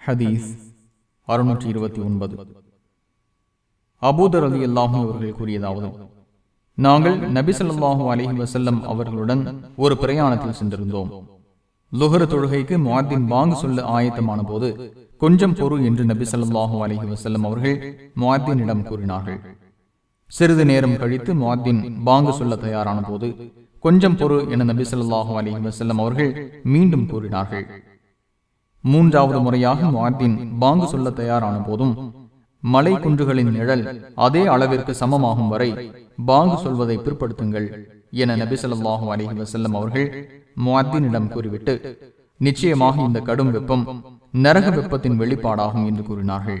ஹதீஸ் அறுநூற்றி இருபத்தி ஒன்பது. அபூதர் அலி அல்லாஹும் அவர்கள் கூறியதாவது நாங்கள் நபிசல்லாஹூ ஸல்லல்லாஹு வசல்லம் அவர்களுடன் ஒரு பிரயாணத்தில் சென்றிருந்தோம். லுஹர் தொழுகைக்கு மாத்தின் வாங்கு சொல்ல ஆயத்தமான போது கொஞ்சம் பொறு என்று நபி ஸல்லல்லாஹு அலைஹி வஸல்லம் அவர்கள் மாத்தினிடம் கூறினார்கள். சிறிது நேரம் கழித்து மாத்தின் பாங்கு சொல்ல தயாரான போது கொஞ்சம் பொறு என நபி ஸல்லல்லாஹு அலைஹி வஸல்லம் அவர்கள் மீண்டும் கூறினார்கள். மூன்றாவது முறையாக முஅத்தின் பாங்கு சொல்ல தயாரான போதும் மலை குன்றுகளின் நிழல் அதே அளவிற்கு சமமாகும் வரை பாங்கு சொல்வதை பிற்படுத்துங்கள் என நபி ஸல்லல்லாஹு அலைஹி அவர்கள் முஅத்தினிடம் கூறிவிட்டு நிச்சயமாக இந்த கடும் வெப்பம் நரக வெப்பத்தின் வெளிப்பாடாகும் என்று கூறினார்கள்.